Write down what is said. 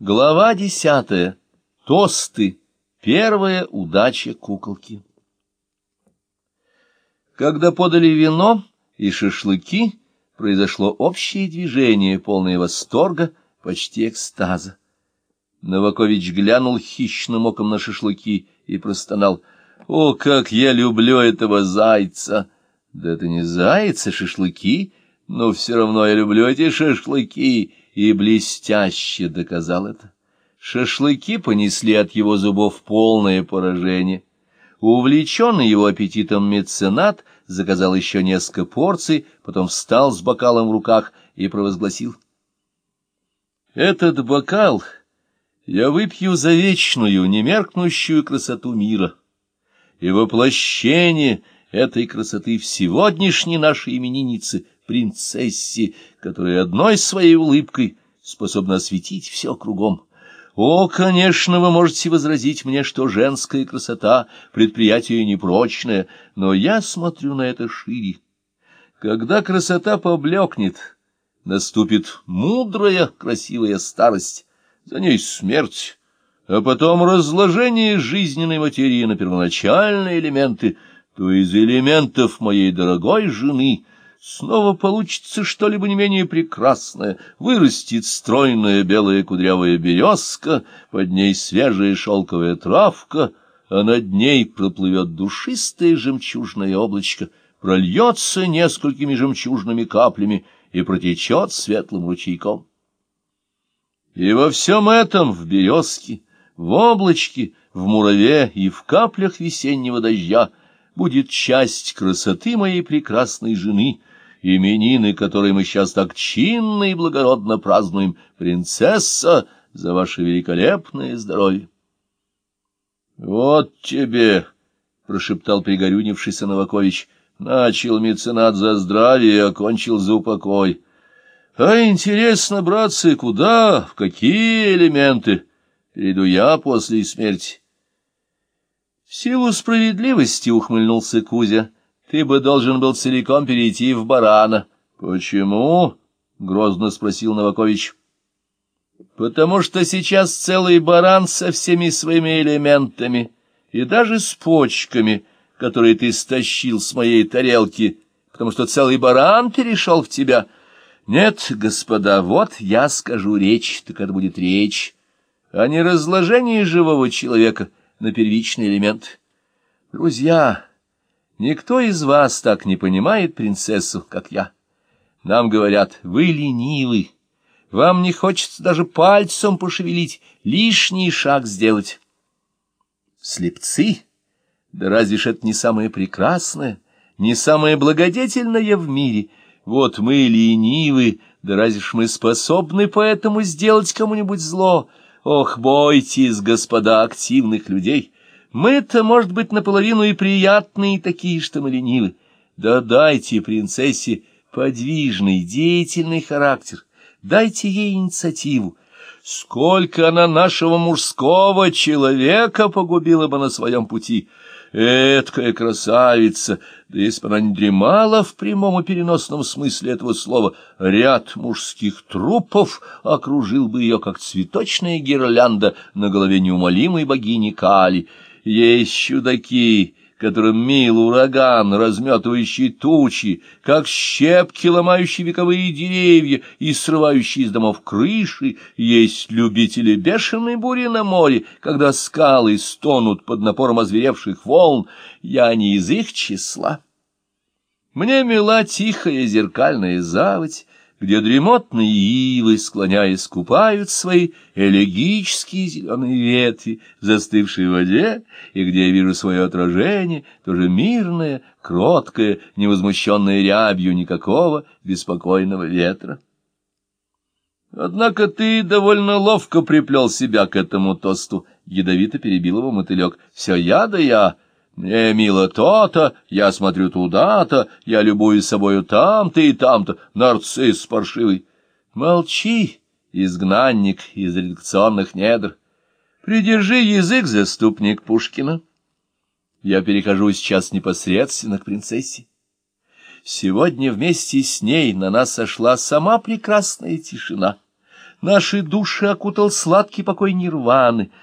Глава десятая. Тосты. Первая удача куколки. Когда подали вино и шашлыки, произошло общее движение, полное восторга, почти экстаза. Новакович глянул хищным оком на шашлыки и простонал. «О, как я люблю этого зайца!» «Да это не заяц, а шашлыки, но все равно я люблю эти шашлыки!» И блестяще доказал это. Шашлыки понесли от его зубов полное поражение. Увлеченный его аппетитом меценат заказал еще несколько порций, потом встал с бокалом в руках и провозгласил. «Этот бокал я выпью за вечную, немеркнущую красоту мира, и воплощение этой красоты в сегодняшней нашей имениннице — принцессе, которая одной своей улыбкой способна осветить все кругом. О, конечно, вы можете возразить мне, что женская красота — предприятие непрочное, но я смотрю на это шире. Когда красота поблекнет, наступит мудрая, красивая старость, за ней смерть, а потом разложение жизненной материи на первоначальные элементы, то из элементов моей дорогой жены — снова получится что-либо не менее прекрасное, вырастет стройная белая кудрявая березка, под ней свежая шелковая травка, а над ней проплывет душистое жемчужное облачко, прольется несколькими жемчужными каплями и протечет светлым ручейком. И во всем этом, в березке, в облачке, в мураве и в каплях весеннего дождя, будет часть красоты моей прекрасной жены — именины, которые мы сейчас так чинно и благородно празднуем, принцесса, за ваше великолепное здоровье. — Вот тебе, — прошептал пригорюнившийся Новакович, — начал меценат за здравие окончил за упокой. — А интересно, братцы, куда, в какие элементы? Перейду я после смерти. — В силу справедливости ухмыльнулся Кузя, — ты бы должен был целиком перейти в барана. — Почему? — грозно спросил Новакович. — Потому что сейчас целый баран со всеми своими элементами, и даже с почками, которые ты стащил с моей тарелки, потому что целый баран перешел в тебя. Нет, господа, вот я скажу речь, так это будет речь, а не разложение живого человека на первичный элемент. Друзья... Никто из вас так не понимает принцессу, как я. Нам говорят, вы ленивы, вам не хочется даже пальцем пошевелить, лишний шаг сделать. Слепцы? Да разве ж это не самое прекрасное, не самое благодетельное в мире? Вот мы ленивы, да разве ж мы способны поэтому сделать кому-нибудь зло? Ох, бойтесь, господа активных людей!» Мы-то, может быть, наполовину и приятные такие, что мы ленивы. Да дайте принцессе подвижный, деятельный характер, дайте ей инициативу. Сколько она нашего мужского человека погубила бы на своем пути! Эткая красавица, да если бы она не дремала в прямом и переносном смысле этого слова, ряд мужских трупов окружил бы ее, как цветочная гирлянда на голове неумолимой богини Кали — есть чудаки, которым мил ураган, разметывающий тучи, как щепки, ломающие вековые деревья и срывающие из домов крыши, есть любители бешеной бури на море, когда скалы стонут под напором озверевших волн, я не из их числа. Мне мила тихая зеркальная заводь, где дремотные ивы, склоняясь, купают свои элегические зеленые ветви в застывшей воде, и где я вижу свое отражение, тоже мирное, кроткое, невозмущенное рябью никакого беспокойного ветра. Однако ты довольно ловко приплел себя к этому тосту, — ядовито перебил его мотылек. — Все я да я... Мне мило то-то, я смотрю туда-то, я любуюсь собою там-то и там-то, нарцисс паршивый. Молчи, изгнанник из редакционных недр. Придержи язык, заступник Пушкина. Я перехожу сейчас непосредственно к принцессе. Сегодня вместе с ней на нас сошла сама прекрасная тишина. Наши души окутал сладкий покой нирваны,